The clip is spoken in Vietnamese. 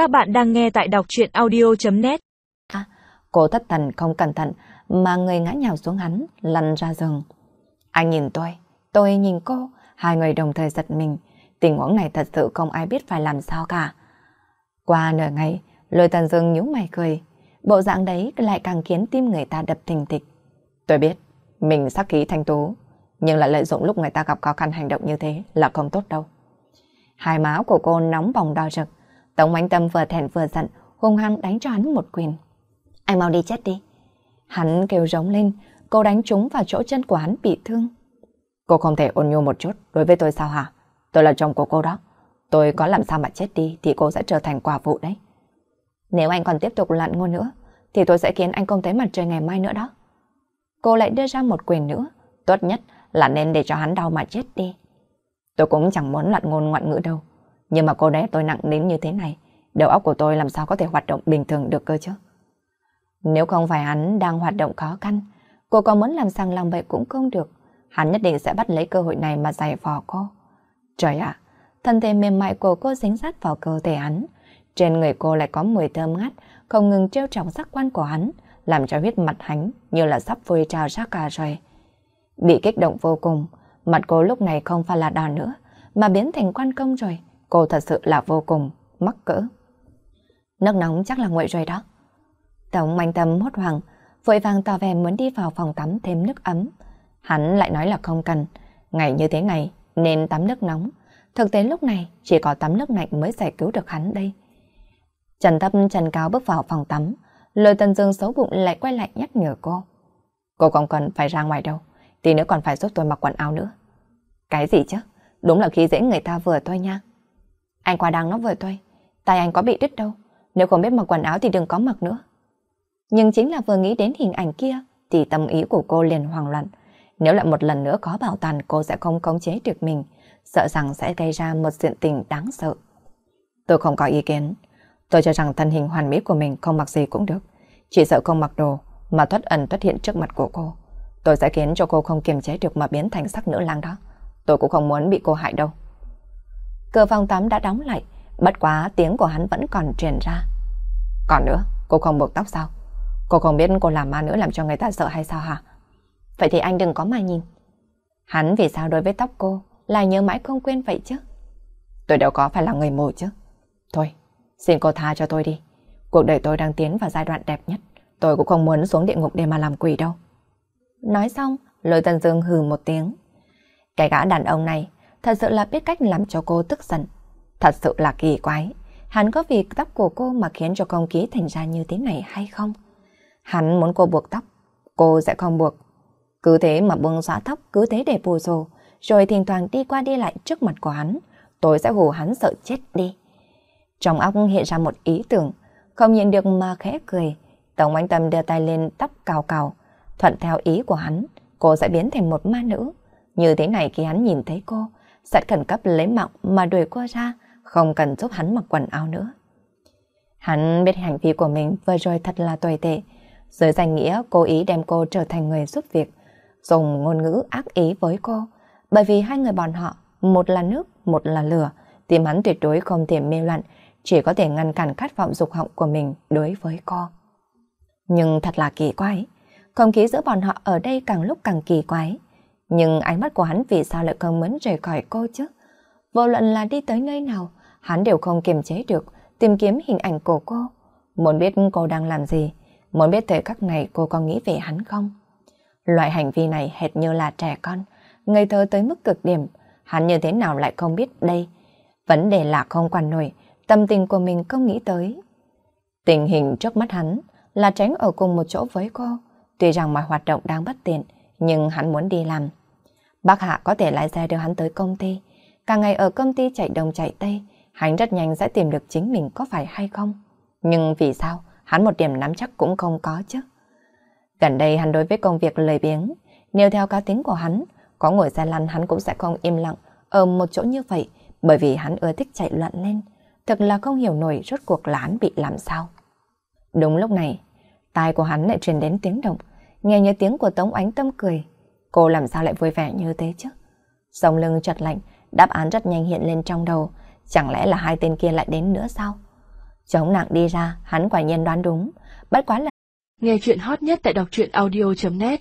Các bạn đang nghe tại đọc chuyện audio.net à, Cô thất thần không cẩn thận mà người ngã nhào xuống hắn, lăn ra giường. Anh nhìn tôi, tôi nhìn cô, hai người đồng thời giật mình. Tình huống này thật sự không ai biết phải làm sao cả. Qua nửa ngày, lôi tần dương nhíu mày cười. Bộ dạng đấy lại càng khiến tim người ta đập thình thịch. Tôi biết, mình sắc khí thanh tú, nhưng lại lợi dụng lúc người ta gặp khó khăn hành động như thế là không tốt đâu. Hai má của cô nóng bỏng đỏ rực. Tống Ánh Tâm vừa thẹn vừa giận, hung hăng đánh cho hắn một quyền. Anh mau đi chết đi. Hắn kêu rống lên, cô đánh trúng vào chỗ chân của hắn bị thương. Cô không thể ôn nhu một chút đối với tôi sao hả? Tôi là chồng của cô đó. Tôi có làm sao mà chết đi thì cô sẽ trở thành quả vụ đấy. Nếu anh còn tiếp tục lặn ngôn nữa, thì tôi sẽ khiến anh không thấy mặt trời ngày mai nữa đó. Cô lại đưa ra một quyền nữa. Tốt nhất là nên để cho hắn đau mà chết đi. Tôi cũng chẳng muốn lặn ngôn ngoạn ngữ đâu. Nhưng mà cô đẻ tôi nặng đến như thế này, đầu óc của tôi làm sao có thể hoạt động bình thường được cơ chứ? Nếu không phải hắn đang hoạt động khó khăn, cô có muốn làm sang lòng vậy cũng không được. Hắn nhất định sẽ bắt lấy cơ hội này mà giải phò cô. Trời ạ, thân thể mềm mại của cô dính sát vào cơ thể hắn. Trên người cô lại có mùi thơm ngát, không ngừng treo trọng sắc quan của hắn, làm cho huyết mặt hắn như là sắp vui trào ra cả rồi. Bị kích động vô cùng, mặt cô lúc này không phải là đỏ nữa, mà biến thành quan công rồi. Cô thật sự là vô cùng mắc cỡ. Nước nóng chắc là nguội rồi đó. tống manh tâm hốt hoảng, vội vàng tỏ vẻ muốn đi vào phòng tắm thêm nước ấm. Hắn lại nói là không cần, ngày như thế này nên tắm nước nóng. Thực tế lúc này chỉ có tắm nước lạnh mới giải cứu được hắn đây. Trần Thấp Trần Cao bước vào phòng tắm, lời Tần Dương xấu bụng lại quay lại nhắc nhở cô. Cô không cần phải ra ngoài đâu, tí nữa còn phải giúp tôi mặc quần áo nữa. Cái gì chứ? Đúng là khi dễ người ta vừa thôi nha. Anh quá đáng nó vừa thôi, tay anh có bị đứt đâu. Nếu không biết mặc quần áo thì đừng có mặc nữa. Nhưng chính là vừa nghĩ đến hình ảnh kia thì tâm ý của cô liền hoang loạn. Nếu lại một lần nữa có bảo tàn cô sẽ không khống chế được mình, sợ rằng sẽ gây ra một diện tình đáng sợ. Tôi không có ý kiến. Tôi cho rằng thân hình hoàn mỹ của mình không mặc gì cũng được. Chỉ sợ không mặc đồ mà thoát ẩn xuất hiện trước mặt của cô. Tôi sẽ khiến cho cô không kiềm chế được mà biến thành sắc nữ lang đó. Tôi cũng không muốn bị cô hại đâu. Cửa phòng tắm đã đóng lại, bất quá tiếng của hắn vẫn còn truyền ra. Còn nữa, cô không buộc tóc sao? Cô không biết cô làm ma nữa làm cho người ta sợ hay sao hả? Vậy thì anh đừng có mà nhìn. Hắn vì sao đối với tóc cô lại nhớ mãi không quên vậy chứ? Tôi đâu có phải là người mù chứ. Thôi, xin cô tha cho tôi đi. Cuộc đời tôi đang tiến vào giai đoạn đẹp nhất. Tôi cũng không muốn xuống địa ngục để mà làm quỷ đâu. Nói xong, lôi tần dương hừ một tiếng. Cái gã đàn ông này thật sự là biết cách làm cho cô tức giận. Thật sự là kỳ quái. Hắn có vì tóc của cô mà khiến cho không khí thành ra như thế này hay không? Hắn muốn cô buộc tóc, cô sẽ không buộc. Cứ thế mà bưng xóa tóc, cứ thế để bù rồ, rồi thỉnh thoảng đi qua đi lại trước mặt của hắn. Tôi sẽ hù hắn sợ chết đi. Trong óc hiện ra một ý tưởng, không nhìn được mà khẽ cười. Tổng anh Tâm đưa tay lên tóc cào cào, thuận theo ý của hắn, cô sẽ biến thành một ma nữ. Như thế này khi hắn nhìn thấy cô, sẽ khẩn cấp lấy mạng mà đuổi cô ra, không cần giúp hắn mặc quần áo nữa. Hắn biết hành vi của mình vừa rồi thật là tồi tệ, dưới danh nghĩa cố ý đem cô trở thành người giúp việc, dùng ngôn ngữ ác ý với cô, bởi vì hai người bọn họ, một là nước, một là lửa, tìm hắn tuyệt đối không thể mê loạn, chỉ có thể ngăn cản khát vọng dục họng của mình đối với cô. Nhưng thật là kỳ quái, không khí giữa bọn họ ở đây càng lúc càng kỳ quái. Nhưng ánh mắt của hắn vì sao lại không muốn rời khỏi cô chứ? Vô luận là đi tới nơi nào, hắn đều không kiềm chế được, tìm kiếm hình ảnh của cô. Muốn biết cô đang làm gì, muốn biết thời khắc này cô có nghĩ về hắn không? Loại hành vi này hệt như là trẻ con, ngây thơ tới mức cực điểm, hắn như thế nào lại không biết đây? Vấn đề là không quản nổi, tâm tình của mình không nghĩ tới. Tình hình trước mắt hắn là tránh ở cùng một chỗ với cô, tuy rằng mọi hoạt động đang bất tiện, nhưng hắn muốn đi làm. Bác Hạ có thể lái xe đưa hắn tới công ty, cả ngày ở công ty chạy đồng chạy tây, hắn rất nhanh sẽ tìm được chính mình có phải hay không. Nhưng vì sao hắn một điểm nắm chắc cũng không có chứ? Gần đây hắn đối với công việc lười biếng, nếu theo cá tính của hắn, có ngồi xe lăn hắn cũng sẽ không im lặng ở một chỗ như vậy, bởi vì hắn ưa thích chạy loạn lên. Thật là không hiểu nổi rốt cuộc là hắn bị làm sao. Đúng lúc này, tai của hắn lại truyền đến tiếng động, nghe như tiếng của Tống Ánh Tâm cười. Cô làm sao lại vui vẻ như thế chứ? Sống lưng chật lạnh, đáp án rất nhanh hiện lên trong đầu. Chẳng lẽ là hai tên kia lại đến nữa sao? Chống nặng đi ra, hắn quả nhiên đoán đúng. Bất quá là... Nghe chuyện hot nhất tại đọc truyện audio.net